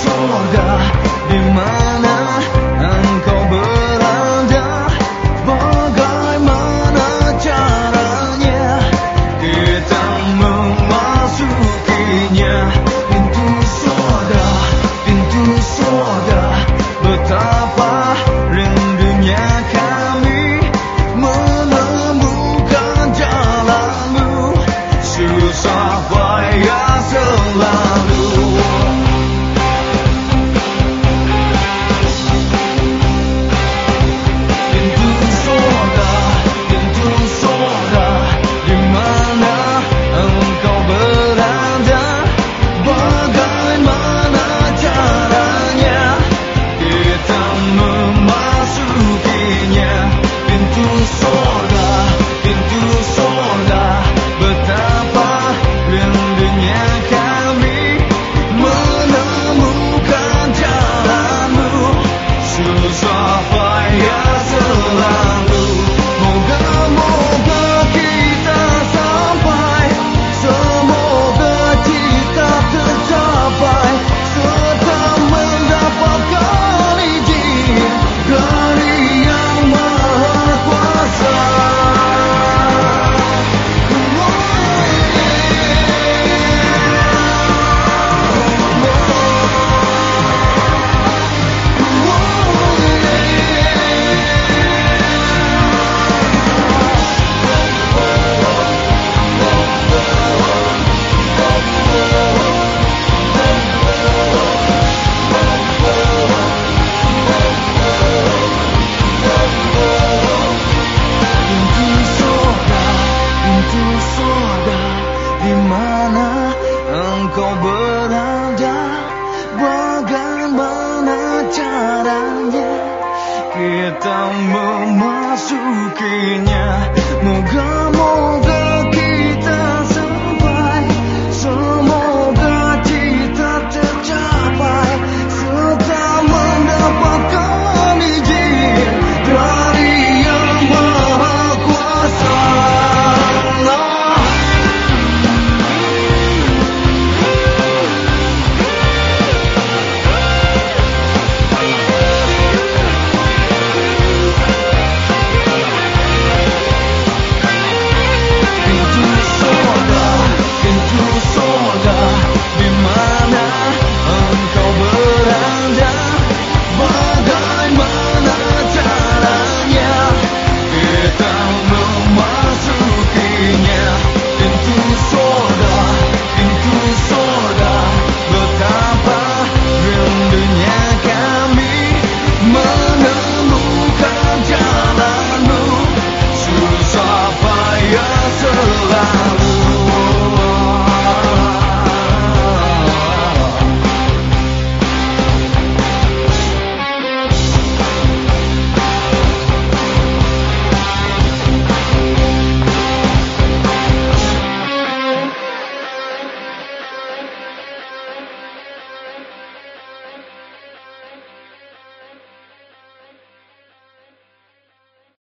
说我的 caranya. Kita memasukinya. Moga